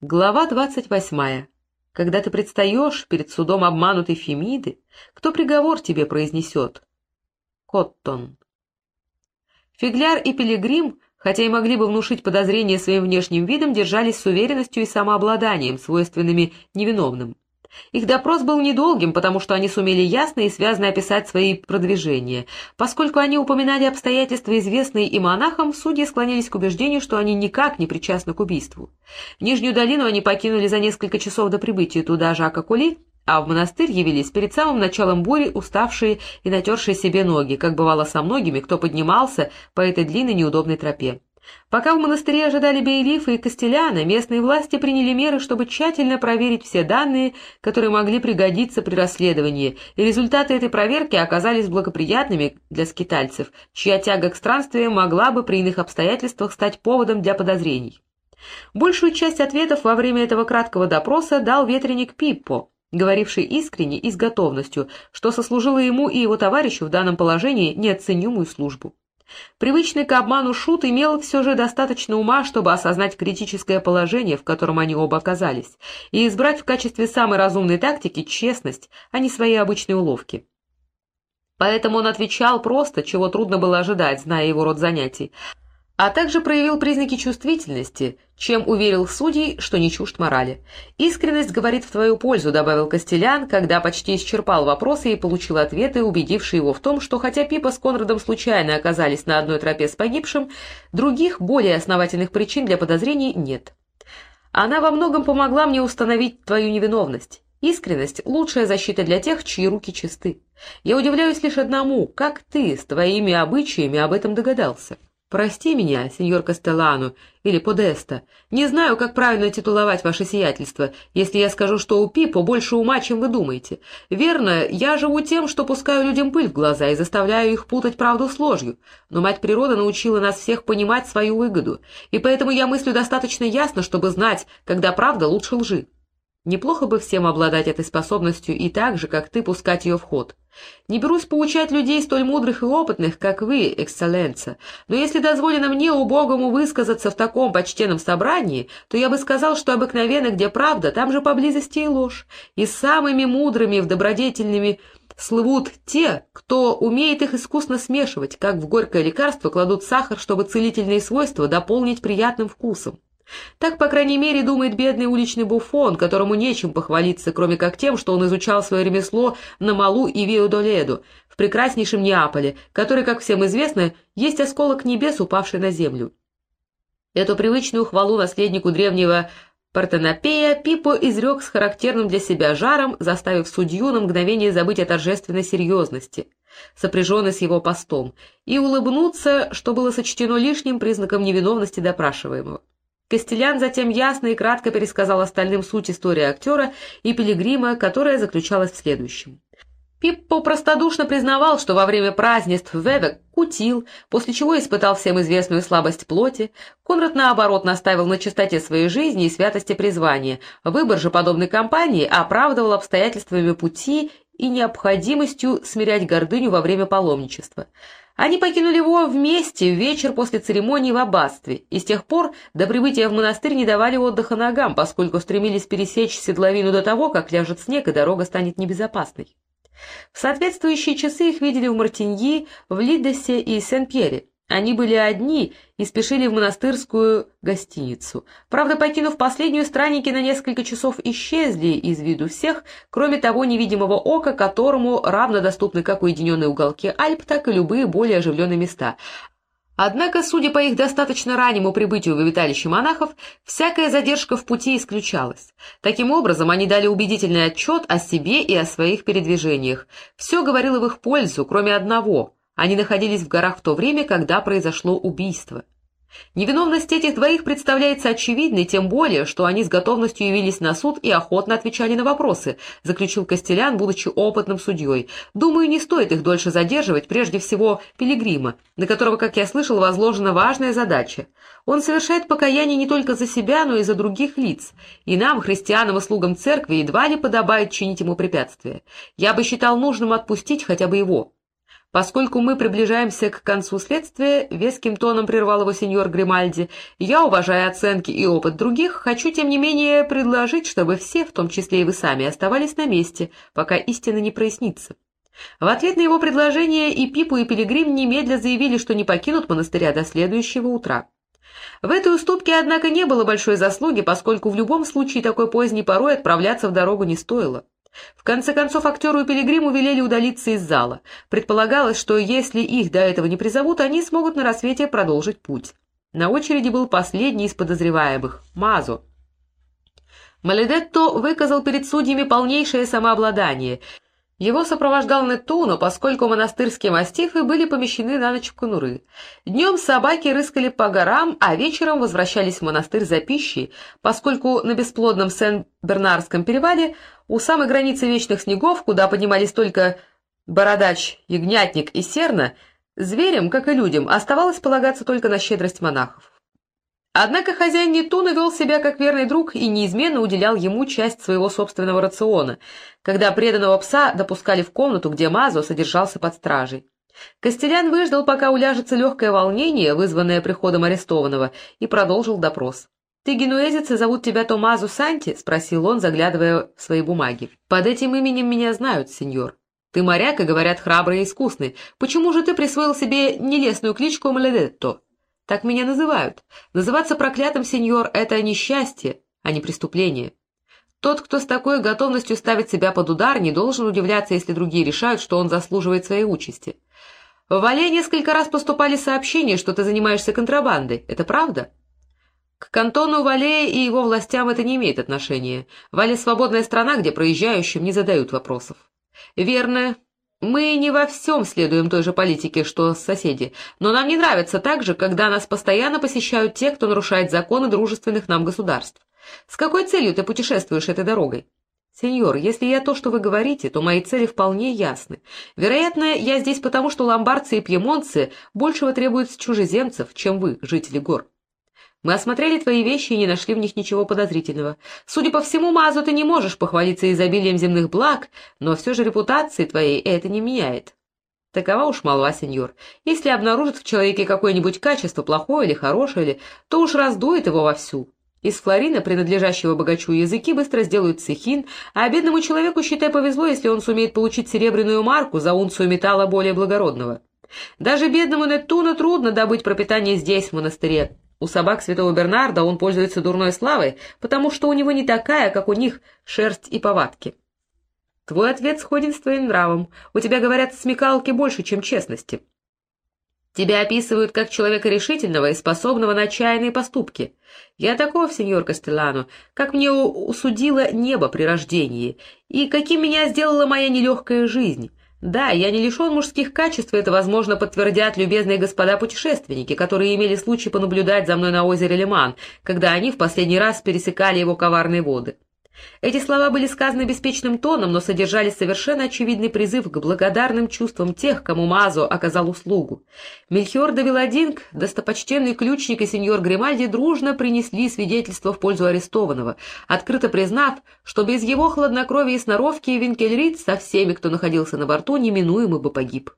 Глава двадцать восьмая. Когда ты предстаешь перед судом обманутой Фемиды, кто приговор тебе произнесет? Коттон. Фигляр и Пилигрим, хотя и могли бы внушить подозрения своим внешним видом, держались с уверенностью и самообладанием, свойственными невиновным. Их допрос был недолгим, потому что они сумели ясно и связно описать свои продвижения. Поскольку они упоминали обстоятельства, известные и монахам, судьи склонились к убеждению, что они никак не причастны к убийству. Нижнюю долину они покинули за несколько часов до прибытия туда Жака Кули, а в монастырь явились перед самым началом бури, уставшие и натершие себе ноги, как бывало со многими, кто поднимался по этой длинной неудобной тропе. Пока в монастыре ожидали Бейлифа и Костеляна, местные власти приняли меры, чтобы тщательно проверить все данные, которые могли пригодиться при расследовании, и результаты этой проверки оказались благоприятными для скитальцев, чья тяга к странствиям могла бы при иных обстоятельствах стать поводом для подозрений. Большую часть ответов во время этого краткого допроса дал ветреник Пиппо, говоривший искренне и с готовностью, что сослужило ему и его товарищу в данном положении неоценимую службу. Привычный к обману Шут имел все же достаточно ума, чтобы осознать критическое положение, в котором они оба оказались, и избрать в качестве самой разумной тактики честность, а не свои обычные уловки. Поэтому он отвечал просто, чего трудно было ожидать, зная его род занятий, а также проявил признаки чувствительности, чем уверил судей, что не чужд морали. «Искренность говорит в твою пользу», — добавил Костелян, когда почти исчерпал вопросы и получил ответы, убедившие его в том, что хотя Пипа с Конрадом случайно оказались на одной тропе с погибшим, других, более основательных причин для подозрений нет. «Она во многом помогла мне установить твою невиновность». Искренность — лучшая защита для тех, чьи руки чисты. Я удивляюсь лишь одному, как ты с твоими обычаями об этом догадался. «Прости меня, сеньор Кастеллану, или Подеста. Не знаю, как правильно титуловать ваше сиятельство, если я скажу, что у Пипо больше ума, чем вы думаете. Верно, я живу тем, что пускаю людям пыль в глаза и заставляю их путать правду с ложью. Но мать природа научила нас всех понимать свою выгоду, и поэтому я мыслю достаточно ясно, чтобы знать, когда правда лучше лжи. Неплохо бы всем обладать этой способностью и так же, как ты, пускать ее в ход. Не берусь поучать людей столь мудрых и опытных, как вы, эксцелленца, но если дозволено мне, убогому, высказаться в таком почтенном собрании, то я бы сказал, что обыкновенно, где правда, там же поблизости и ложь, и самыми мудрыми и добродетельными слывут те, кто умеет их искусно смешивать, как в горькое лекарство кладут сахар, чтобы целительные свойства дополнить приятным вкусом. Так, по крайней мере, думает бедный уличный буфон, которому нечем похвалиться, кроме как тем, что он изучал свое ремесло на Малу и Виодоледу, в прекраснейшем Неаполе, который, как всем известно, есть осколок небес, упавший на землю. Эту привычную хвалу наследнику древнего Партенопея Пипо изрек с характерным для себя жаром, заставив судью на мгновение забыть о торжественной серьезности, сопряженной с его постом, и улыбнуться, что было сочтено лишним признаком невиновности допрашиваемого. Костелян затем ясно и кратко пересказал остальным суть истории актера и пилигрима, которая заключалась в следующем. Пиппо простодушно признавал, что во время празднеств Вевек кутил, после чего испытал всем известную слабость плоти. Конрад, наоборот, наставил на чистоте своей жизни и святости призвания. Выбор же подобной компании оправдывал обстоятельствами пути и необходимостью смирять гордыню во время паломничества. Они покинули его вместе в вечер после церемонии в аббатстве, и с тех пор до прибытия в монастырь не давали отдыха ногам, поскольку стремились пересечь седловину до того, как ляжет снег и дорога станет небезопасной. В соответствующие часы их видели в Мартиньи, в Лидосе и Сен-Пьере. Они были одни и спешили в монастырскую гостиницу. Правда, покинув последнюю, странники на несколько часов исчезли из виду всех, кроме того невидимого ока, которому равно доступны как уединенные уголки Альп, так и любые более оживленные места. Однако, судя по их достаточно раннему прибытию в обиталище монахов, всякая задержка в пути исключалась. Таким образом, они дали убедительный отчет о себе и о своих передвижениях. Все говорило в их пользу, кроме одного — они находились в горах в то время, когда произошло убийство. Невиновность этих двоих представляется очевидной, тем более, что они с готовностью явились на суд и охотно отвечали на вопросы, заключил Костелян, будучи опытным судьей. Думаю, не стоит их дольше задерживать, прежде всего Пилигрима, на которого, как я слышал, возложена важная задача. Он совершает покаяние не только за себя, но и за других лиц, и нам, христианам и слугам церкви, едва ли подобает чинить ему препятствия. Я бы считал нужным отпустить хотя бы его. Поскольку мы приближаемся к концу следствия, веским тоном прервал его сеньор Гримальди, я, уважая оценки и опыт других, хочу, тем не менее, предложить, чтобы все, в том числе и вы сами, оставались на месте, пока истина не прояснится. В ответ на его предложение и Пипу, и Пилигрим немедля заявили, что не покинут монастыря до следующего утра. В этой уступке, однако, не было большой заслуги, поскольку в любом случае такой поздней порой отправляться в дорогу не стоило. В конце концов, актеру и Пилигриму велели удалиться из зала. Предполагалось, что если их до этого не призовут, они смогут на рассвете продолжить путь. На очереди был последний из подозреваемых — Мазо. Маледетто выказал перед судьями полнейшее самообладание — его сопровождал Нетуно, поскольку монастырские мастифы были помещены на ночь в конуры. Днем собаки рыскали по горам, а вечером возвращались в монастырь за пищей, поскольку на бесплодном Сен-Бернарском перевале у самой границы вечных снегов, куда поднимались только бородач, ягнятник и серна, зверям, как и людям, оставалось полагаться только на щедрость монахов. Однако хозяин Нетуна вел себя как верный друг и неизменно уделял ему часть своего собственного рациона, когда преданного пса допускали в комнату, где Мазо содержался под стражей. Костелян выждал, пока уляжется легкое волнение, вызванное приходом арестованного, и продолжил допрос. «Ты генуэзец и зовут тебя Томазо Санти?» — спросил он, заглядывая в свои бумаги. «Под этим именем меня знают, сеньор. Ты моряк и, говорят, храбрый и искусный. Почему же ты присвоил себе нелестную кличку Маледетто?» Так меня называют. Называться проклятым, сеньор, — это несчастье, а не преступление. Тот, кто с такой готовностью ставит себя под удар, не должен удивляться, если другие решают, что он заслуживает своей участи. В Вале несколько раз поступали сообщения, что ты занимаешься контрабандой. Это правда? К кантону Вале и его властям это не имеет отношения. Вале — свободная страна, где проезжающим не задают вопросов. Верно, мы не во всем следуем той же политике, что соседи, но нам не нравится также, когда нас постоянно посещают те, кто нарушает законы дружественных нам государств. С какой целью ты путешествуешь этой дорогой? Сеньор, если я то, что вы говорите, то мои цели вполне ясны. Вероятно, я здесь потому, что ломбардцы и пьемонцы большего требуют с чужеземцев, чем вы, жители гор. Мы осмотрели твои вещи и не нашли в них ничего подозрительного. Судя по всему, Мазу, ты не можешь похвалиться изобилием земных благ, но все же репутации твоей это не меняет. Такова уж молва, сеньор. Если обнаружит в человеке какое-нибудь качество, плохое или хорошее, то уж раздует его вовсю. Из флорина, принадлежащего богачу, языки быстро сделают цехин, а бедному человеку, считай, повезло, если он сумеет получить серебряную марку за унцию металла более благородного. Даже бедному Нетуну трудно добыть пропитание здесь, в монастыре. У собак святого Бернарда он пользуется дурной славой, потому что у него не такая, как у них, шерсть и повадки. Твой ответ сходен с твоим нравом. У тебя, говорят, смекалки больше, чем честности. Тебя описывают как человека решительного и способного на отчаянные поступки. Я таков, сеньор Кастеллано, как мне усудило небо при рождении, и каким меня сделала моя нелегкая жизнь. Да, я не лишен мужских качеств, это, возможно, подтвердят любезные господа-путешественники, которые имели случай понаблюдать за мной на озере Лиман, когда они в последний раз пересекали его коварные воды. Эти слова были сказаны беспечным тоном, но содержали совершенно очевидный призыв к благодарным чувствам тех, кому Мазо оказал услугу. Мельхиор де Виладинг, достопочтенный ключник и сеньор Гримальди дружно принесли свидетельство в пользу арестованного, открыто признав, что без его хладнокровия и сноровки Винкельрид со всеми, кто находился на борту, неминуемо бы погиб.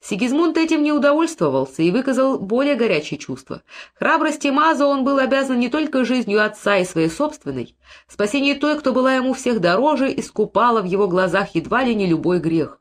Сигизмунд этим не удовольствовался и выказал более горячие чувства. Храбрости Маза он был обязан не только жизнью отца и своей собственной. Спасение той, кто была ему всех дороже, искупало в его глазах едва ли не любой грех.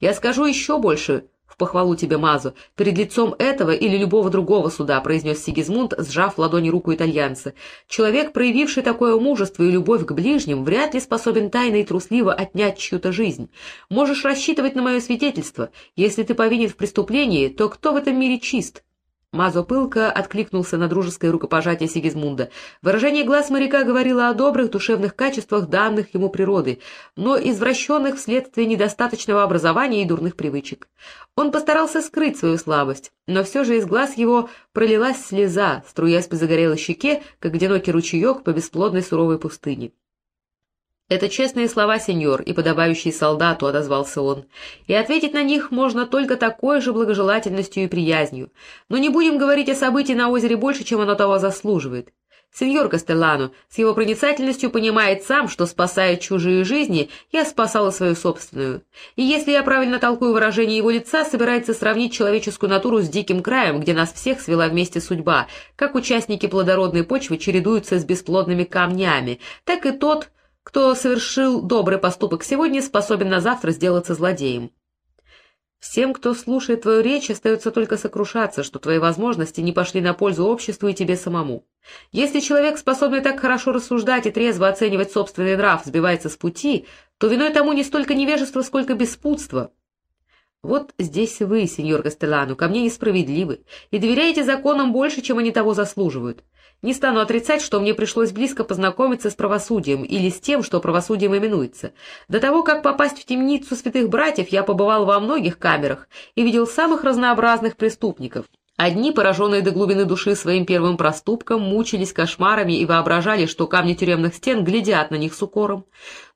Я скажу еще больше, похвалу тебе, Мазу, перед лицом этого или любого другого суда», — произнес Сигизмунд, сжав в ладони руку итальянца. «Человек, проявивший такое мужество и любовь к ближним, вряд ли способен тайно и трусливо отнять чью-то жизнь. Можешь рассчитывать на мое свидетельство. Если ты повинен в преступлении, то кто в этом мире чист? Мазо пылко откликнулся на дружеское рукопожатие Сигизмунда. Выражение глаз моряка говорило о добрых душевных качествах, данных ему природой, но извращенных вследствие недостаточного образования и дурных привычек. Он постарался скрыть свою слабость, но все же из глаз его пролилась слеза, струясь по загорелой щеке, как одинокий ручеек по бесплодной суровой пустыне. «Это честные слова, сеньор, и подобающие солдату», — отозвался он. «И ответить на них можно только такой же благожелательностью и приязнью. Но не будем говорить о событии на озере больше, чем оно того заслуживает. Сеньор Кастеллану с его проницательностью понимает сам, что, спасая чужие жизни, я спасала свою собственную. И если я правильно толкую выражение его лица, собирается сравнить человеческую натуру с диким краем, где нас всех свела вместе судьба, как участники плодородной почвы чередуются с бесплодными камнями, так и тот, кто совершил добрый поступок сегодня, способен на завтра сделаться злодеем. Всем, кто слушает твою речь, остается только сокрушаться, что твои возможности не пошли на пользу обществу и тебе самому. Если человек, способный так хорошо рассуждать и трезво оценивать собственный нрав, сбивается с пути, то виной тому не столько невежество, сколько беспутство. Вот здесь вы, сеньор Кастелану, ко мне несправедливы и доверяете законам больше, чем они того заслуживают. Не стану отрицать, что мне пришлось близко познакомиться с правосудием или с тем, что правосудием именуется. До того, как попасть в темницу святых братьев, я побывал во многих камерах и видел самых разнообразных преступников. Одни, пораженные до глубины души своим первым проступком, мучились кошмарами и воображали, что камни тюремных стен глядят на них с укором.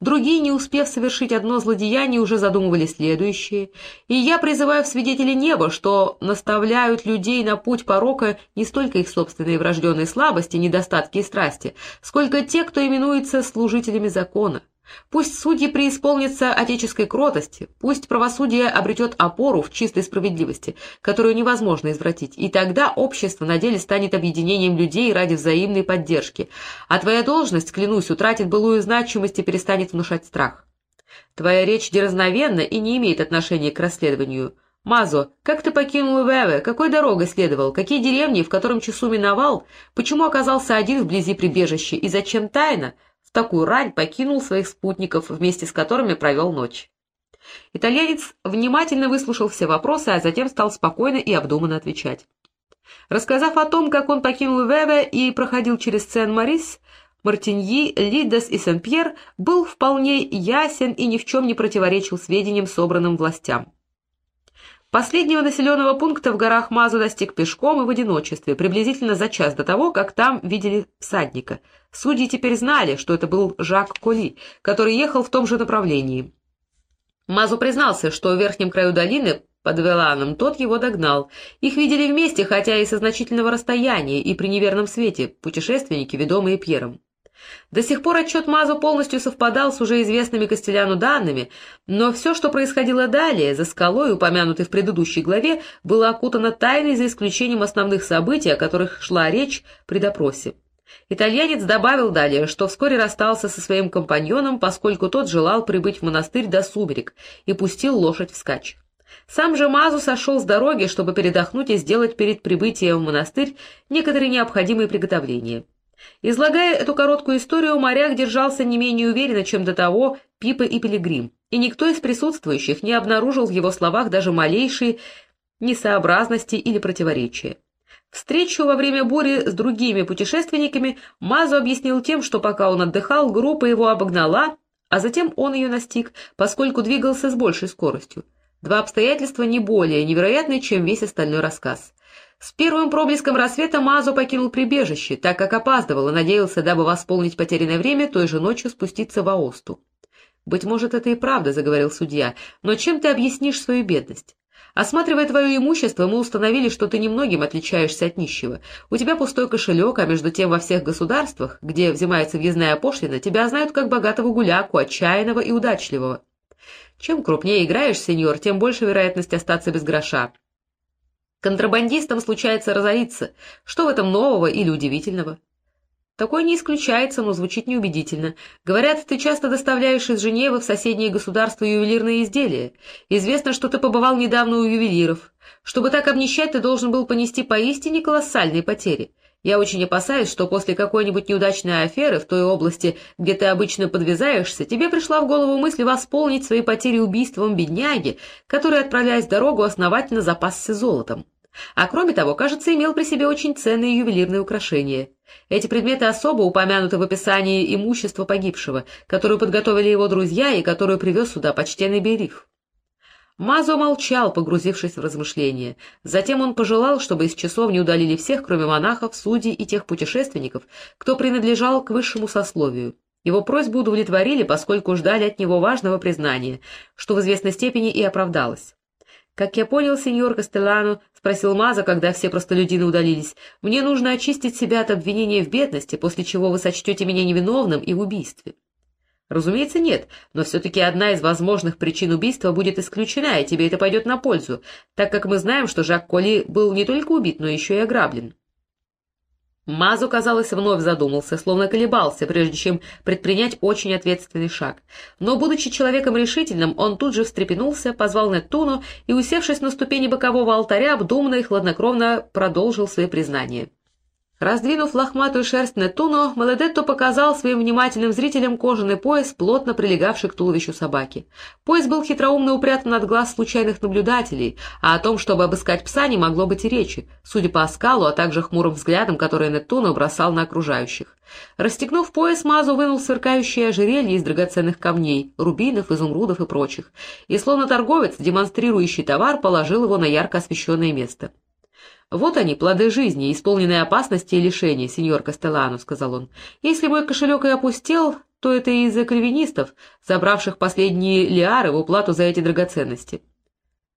Другие, не успев совершить одно злодеяние, уже задумывали следующее. И я призываю в свидетели неба, что наставляют людей на путь порока не столько их собственные врожденные слабости, недостатки и страсти, сколько те, кто именуется служителями закона. Пусть судьи преисполнятся отеческой кротости, пусть правосудие обретет опору в чистой справедливости, которую невозможно извратить, и тогда общество на деле станет объединением людей ради взаимной поддержки, а твоя должность, клянусь, утратит былую значимость и перестанет внушать страх. Твоя речь дерзновенна и не имеет отношения к расследованию. Мазо, как ты покинул Веве, какой дорогой следовал, какие деревни, в котором часу миновал, почему оказался один вблизи прибежища? И зачем такую рань покинул своих спутников, вместе с которыми провел ночь. Итальянец внимательно выслушал все вопросы, а затем стал спокойно и обдуманно отвечать. Рассказав о том, как он покинул Веве и проходил через Сен-Марис, Мартиньи, Лидес и Сен-Пьер был вполне ясен и ни в чем не противоречил сведениям, собранным властям. Последнего населенного пункта в горах Мазу достиг пешком и в одиночестве, приблизительно за час до того, как там видели всадника. Судьи теперь знали, что это был Жак Коли, который ехал в том же направлении. Мазу признался, что в верхнем краю долины под Веланом тот его догнал. Их видели вместе, хотя и со значительного расстояния, и при неверном свете, путешественники, ведомые Пьером. До сих пор отчет Мазу полностью совпадал с уже известными Костеляну данными, но все, что происходило далее, за скалой, упомянутой в предыдущей главе, было окутано тайной за исключением основных событий, о которых шла речь при допросе. Итальянец добавил далее, что вскоре расстался со своим компаньоном, поскольку тот желал прибыть в монастырь до сумерек, и пустил лошадь вскачь. Сам же Мазу сошел с дороги, чтобы передохнуть и сделать перед прибытием в монастырь некоторые необходимые приготовления. Излагая эту короткую историю, моряк держался не менее уверенно, чем до того Пипа и Пилигрим, и никто из присутствующих не обнаружил в его словах даже малейшей несообразности или противоречия. Встречу во время бури с другими путешественниками Мазу объяснил тем, что пока он отдыхал, группа его обогнала, а затем он ее настиг, поскольку двигался с большей скоростью. Два обстоятельства не более невероятные, чем весь остальной рассказ. С первым проблеском рассвета Мазо покинул прибежище, так как опаздывал и надеялся, дабы восполнить потерянное время, той же ночью спуститься в Аосту. «Быть может, это и правда», — заговорил судья, — «но чем ты объяснишь свою бедность? Осматривая твое имущество, мы установили, что ты немногим отличаешься от нищего. У тебя пустой кошелек, а между тем во всех государствах, где взимается въездная пошлина, тебя знают как богатого гуляку, отчаянного и удачливого. Чем крупнее играешь, сеньор, тем больше вероятность остаться без гроша. Контрабандистам случается разориться. Что в этом нового или удивительного? Такое не исключается, но звучит неубедительно. Говорят, ты часто доставляешь из Женевы в соседние государства ювелирные изделия. Известно, что ты побывал недавно у ювелиров. Чтобы так обнищать, ты должен был понести поистине колоссальные потери. Я очень опасаюсь, что после какой-нибудь неудачной аферы в той области, где ты обычно подвязаешься, тебе пришла в голову мысль восполнить свои потери убийством бедняги, который, отправляясь в дорогу, основательно запасся золотом. А кроме того, кажется, имел при себе очень ценные ювелирные украшения. Эти предметы особо упомянуты в описании имущества погибшего, которую подготовили его друзья и которую привез сюда почтенный Бериф. Мазо молчал, погрузившись в размышления. Затем он пожелал, чтобы из часовни удалили всех, кроме монахов, судей и тех путешественников, кто принадлежал к высшему сословию. Его просьбу удовлетворили, поскольку ждали от него важного признания, что в известной степени и оправдалось. «Как я понял, сеньор Кастеллано», — спросил Маза, когда все простолюдины удалились, — «мне нужно очистить себя от обвинения в бедности, после чего вы сочтете меня невиновным и в убийстве». «Разумеется, нет, но все-таки одна из возможных причин убийства будет исключена, и тебе это пойдет на пользу, так как мы знаем, что Жак Коли был не только убит, но еще и ограблен». Мазу, казалось, вновь задумался, словно колебался, прежде чем предпринять очень ответственный шаг. Но, будучи человеком решительным, он тут же встрепенулся, позвал Неттуну и, усевшись на ступени бокового алтаря, обдуманно и хладнокровно продолжил свои признания. Раздвинув лохматую шерсть Нетуно, Маледетто показал своим внимательным зрителям кожаный пояс, плотно прилегавший к туловищу собаки. Пояс был хитроумно упрятан от глаз случайных наблюдателей, а о том, чтобы обыскать пса, не могло быть и речи, судя по оскалу, а также хмурым взглядом, который Нетуно бросал на окружающих. Расстегнув пояс, Мазу вынул сверкающее ожерелье из драгоценных камней, рубинов, изумрудов и прочих, и, словно торговец, демонстрирующий товар, положил его на ярко освещенное место. «Вот они, плоды жизни, исполненные опасности и лишений, сеньор Кастеллану», — сказал он. «Если мой кошелек и опустел, то это из-за кальвинистов, забравших последние лиары в уплату за эти драгоценности».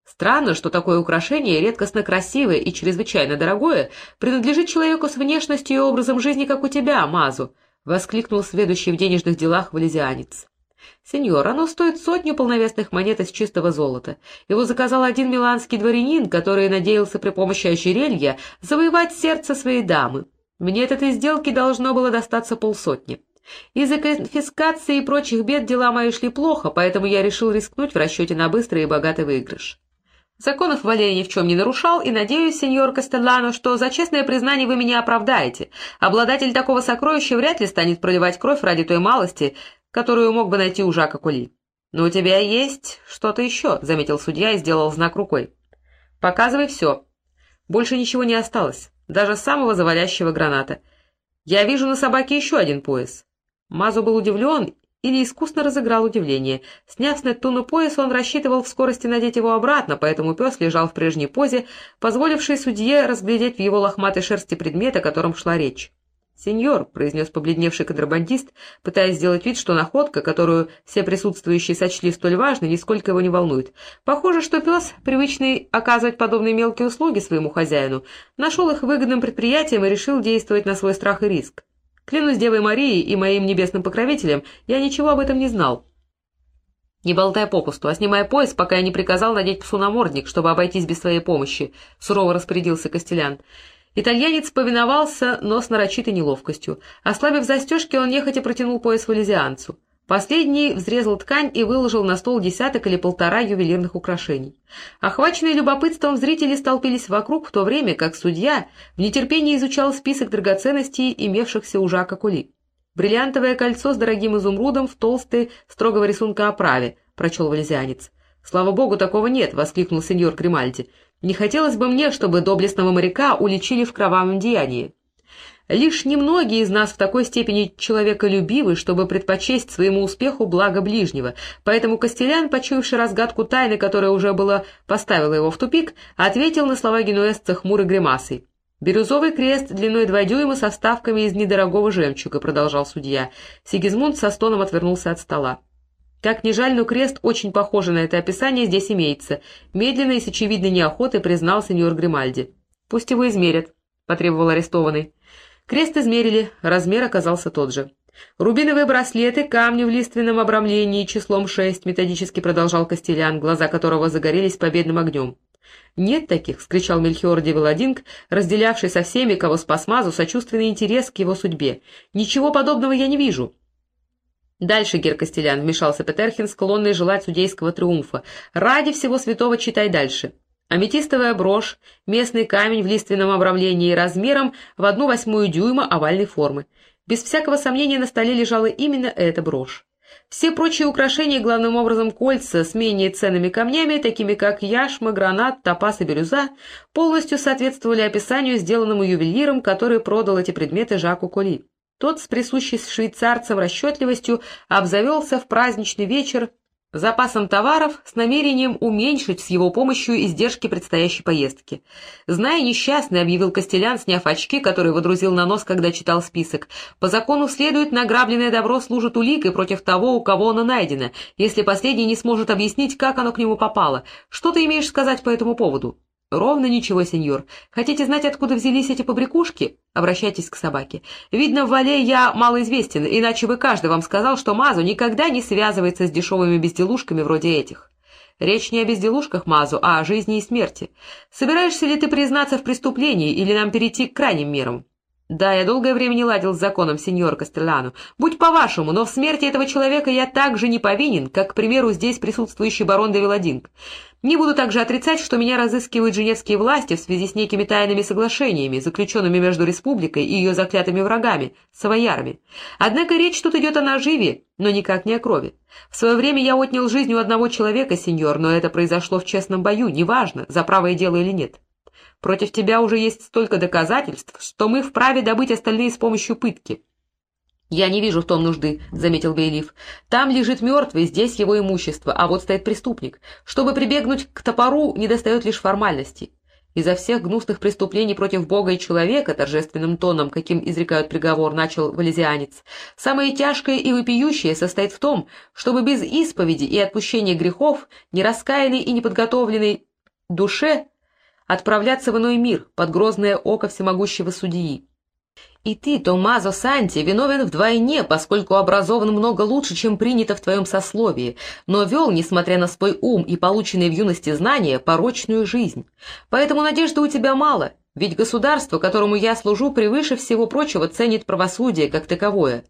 Странно, что такое украшение, редкостно красивое и чрезвычайно дорогое, принадлежит человеку с внешностью и образом жизни, как у тебя, Мазу, — воскликнул следующий в денежных делах валезианец. «Сеньор, оно стоит сотню полновесных монет из чистого золота. Его заказал один миланский дворянин, который надеялся при помощи ожерелья завоевать сердце своей дамы. Мне от этой сделки должно было достаться полсотни. Из-за конфискации и прочих бед дела мои шли плохо, поэтому я решил рискнуть в расчете на быстрый и богатый выигрыш. Законов Валерий ни в чем не нарушал, и надеюсь, сеньор Кастеллано, что за честное признание вы меня оправдаете. Обладатель такого сокровища вряд ли станет проливать кровь ради той малости, которую мог бы найти у Жака Кули. «Но у тебя есть что-то еще», — заметил судья и сделал знак рукой. «Показывай все. Больше ничего не осталось, даже самого завалящего граната. Я вижу на собаке еще один пояс». Мазу был удивлен или искусно разыграл удивление. Сняв с Неттуну пояс, он рассчитывал в скорости надеть его обратно, поэтому пес лежал в прежней позе, позволившей судье разглядеть в его лохматой шерсти предмет, о котором шла речь. «Сеньор», — произнес побледневший контрабандист, пытаясь сделать вид, что находка, которую все присутствующие сочли столь важной, нисколько его не волнует. Похоже, что пес, привычный оказывать подобные мелкие услуги своему хозяину, нашел их выгодным предприятием и решил действовать на свой страх и риск. Клянусь Девой Марией и моим небесным покровителем, я ничего об этом не знал. «Не болтай попусту, а снимай пояс, пока я не приказал надеть псу намордник, чтобы обойтись без твоей помощи», — сурово распорядился Костелян. Итальянец повиновался, но с нарочитой неловкостью. Ослабив застежки, он нехотя протянул пояс валезианцу. Последний взрезал ткань и выложил на стол десяток или полтора ювелирных украшений. Охваченные любопытством зрители столпились вокруг, в то время как судья в нетерпении изучал список драгоценностей, имевшихся у Жака Кули. «Бриллиантовое кольцо с дорогим изумрудом в толстой, строгого рисунка оправе», — прочел валезианец. «Слава богу, такого нет!» — воскликнул сеньор Кремальди. Не хотелось бы мне, чтобы доблестного моряка уличили в кровавом деянии. Лишь немногие из нас в такой степени человеколюбивы, чтобы предпочесть своему успеху благо ближнего, поэтому Костелян, почуявший разгадку тайны, которая уже была поставила его в тупик, ответил на слова генуэзца хмурой гримасой. «Бирюзовый крест длиной два дюйма со вставками из недорогого жемчуга», — продолжал судья. Сигизмунд со стоном отвернулся от стола. Как ни жаль, но крест, очень похожий на это описание, здесь имеется. Медленно и с очевидной неохотой признал сеньор Гримальди. «Пусть его измерят», — потребовал арестованный. Крест измерили, размер оказался тот же. «Рубиновые браслеты, камни в лиственном обрамлении числом шесть», — методически продолжал Костелян, глаза которого загорелись победным огнем. «Нет таких!» — скричал Мельхиор де Велодинг, разделявший со всеми, кого спас Мазу, сочувственный интерес к его судьбе. «Ничего подобного я не вижу!» «Дальше, Гер Костелян», — вмешался Петерхин, склонный желать судейского триумфа. «Ради всего святого читай дальше». Аметистовая брошь, местный камень в лиственном обрамлении размером в одну восьмую дюйма овальной формы. Без всякого сомнения на столе лежала именно эта брошь. Все прочие украшения, главным образом кольца с менее ценными камнями, такими как яшма, гранат, топаз и бирюза, полностью соответствовали описанию, сделанному ювелиром, который продал эти предметы Жаку Коли. Тот с присущей швейцарцам расчетливостью обзавелся в праздничный вечер запасом товаров с намерением уменьшить с его помощью издержки предстоящей поездки. Зная несчастный, объявил Костелян, сняв очки, которые водрузил на нос, когда читал список, по закону следует, награбленное добро служит уликой против того, у кого оно найдено, если последний не сможет объяснить, как оно к нему попало. Что ты имеешь сказать по этому поводу? «Ровно ничего, сеньор. Хотите знать, откуда взялись эти побрякушки? Обращайтесь к собаке. Видно, в Вале я малоизвестен, иначе бы каждый вам сказал, что Мазу никогда не связывается с дешевыми безделушками вроде этих. Речь не о безделушках, Мазу, а о жизни и смерти. Собираешься ли ты признаться в преступлении или нам перейти к крайним мерам?» «Да, я долгое время не ладил с законом, сеньор Кастеллану. Будь по-вашему, но в смерти этого человека я так же не повинен, как, к примеру, здесь присутствующий барон де Виладинг. Не буду также отрицать, что меня разыскивают женевские власти в связи с некими тайными соглашениями, заключенными между республикой и ее заклятыми врагами, савоярами. Однако речь тут идет о наживе, но никак не о крови. В свое время я отнял жизнь у одного человека, сеньор, но это произошло в честном бою, неважно, за правое дело или нет. Против тебя уже есть столько доказательств, что мы вправе добыть остальные с помощью пытки. «Я не вижу в том нужды», — заметил Бейлиф. «Там лежит мертвый, здесь его имущество, а вот стоит преступник. Чтобы прибегнуть к топору, недостает лишь формальности. Изо всех гнусных преступлений против Бога и человека, торжественным тоном, каким изрекают приговор, начал валезианец, самое тяжкое и вопиющее состоит в том, чтобы без исповеди и отпущения грехов, нераскаянной и неподготовленной душе отправляться в иной мир под грозное око всемогущего судьи. И ты, Томазо Санти, виновен вдвойне, поскольку образован много лучше, чем принято в твоем сословии, но вел, несмотря на свой ум и полученные в юности знания, порочную жизнь. Поэтому надежды у тебя мало, ведь государство, которому я служу, превыше всего прочего ценит правосудие как таковое».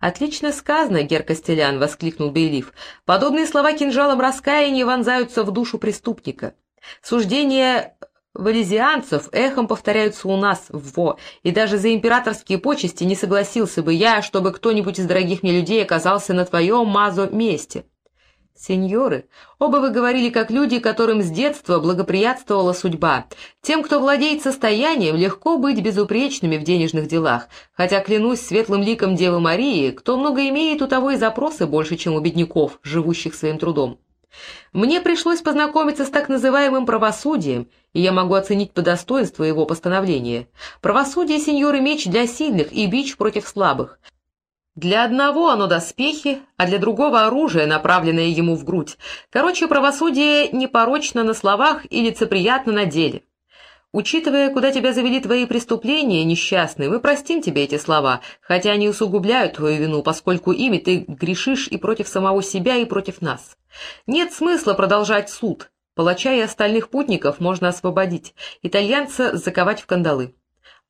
«Отлично сказано, Гер Костелян!» — воскликнул Бейлиф. «Подобные слова кинжалом раскаяния вонзаются в душу преступника. Суждение Валезианцев эхом повторяются у нас в Во, и даже за императорские почести не согласился бы я, чтобы кто-нибудь из дорогих мне людей оказался на твоем мазо месте. Сеньоры, оба вы говорили как люди, которым с детства благоприятствовала судьба. Тем, кто владеет состоянием, легко быть безупречными в денежных делах, хотя, клянусь светлым ликом Девы Марии, кто много имеет, у того и запросы больше, чем у бедняков, живущих своим трудом. Мне пришлось познакомиться с так называемым правосудием, и я могу оценить по достоинству его постановления. Правосудие, сеньоры, меч для сильных и бич против слабых. Для одного оно доспехи, а для другого оружие, направленное ему в грудь. Короче, правосудие непорочно на словах и лицеприятно на деле. Учитывая, куда тебя завели твои преступления, несчастный, мы простим тебе эти слова, хотя они усугубляют твою вину, поскольку ими ты грешишь и против самого себя, и против нас. Нет смысла продолжать суд. Палача и остальных путников можно освободить, итальянца заковать в кандалы.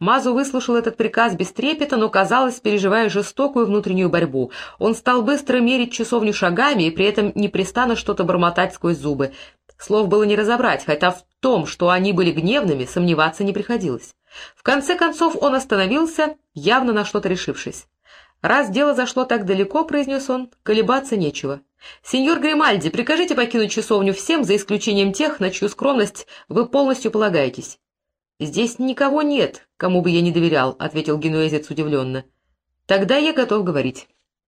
Мазу выслушал этот приказ без трепета, но, казалось, переживая жестокую внутреннюю борьбу. Он стал быстро мерить часовню шагами и при этом непрестанно что-то бормотать сквозь зубы. Слов было не разобрать, хотя в том, что они были гневными, сомневаться не приходилось. В конце концов он остановился, явно на что-то решившись. «Раз дело зашло так далеко, — произнес он, — колебаться нечего. Сеньор Гримальди, прикажите покинуть часовню всем, за исключением тех, на чью скромность вы полностью полагаетесь». «Здесь никого нет, кому бы я не доверял», — ответил генуэзец удивленно. «Тогда я готов говорить».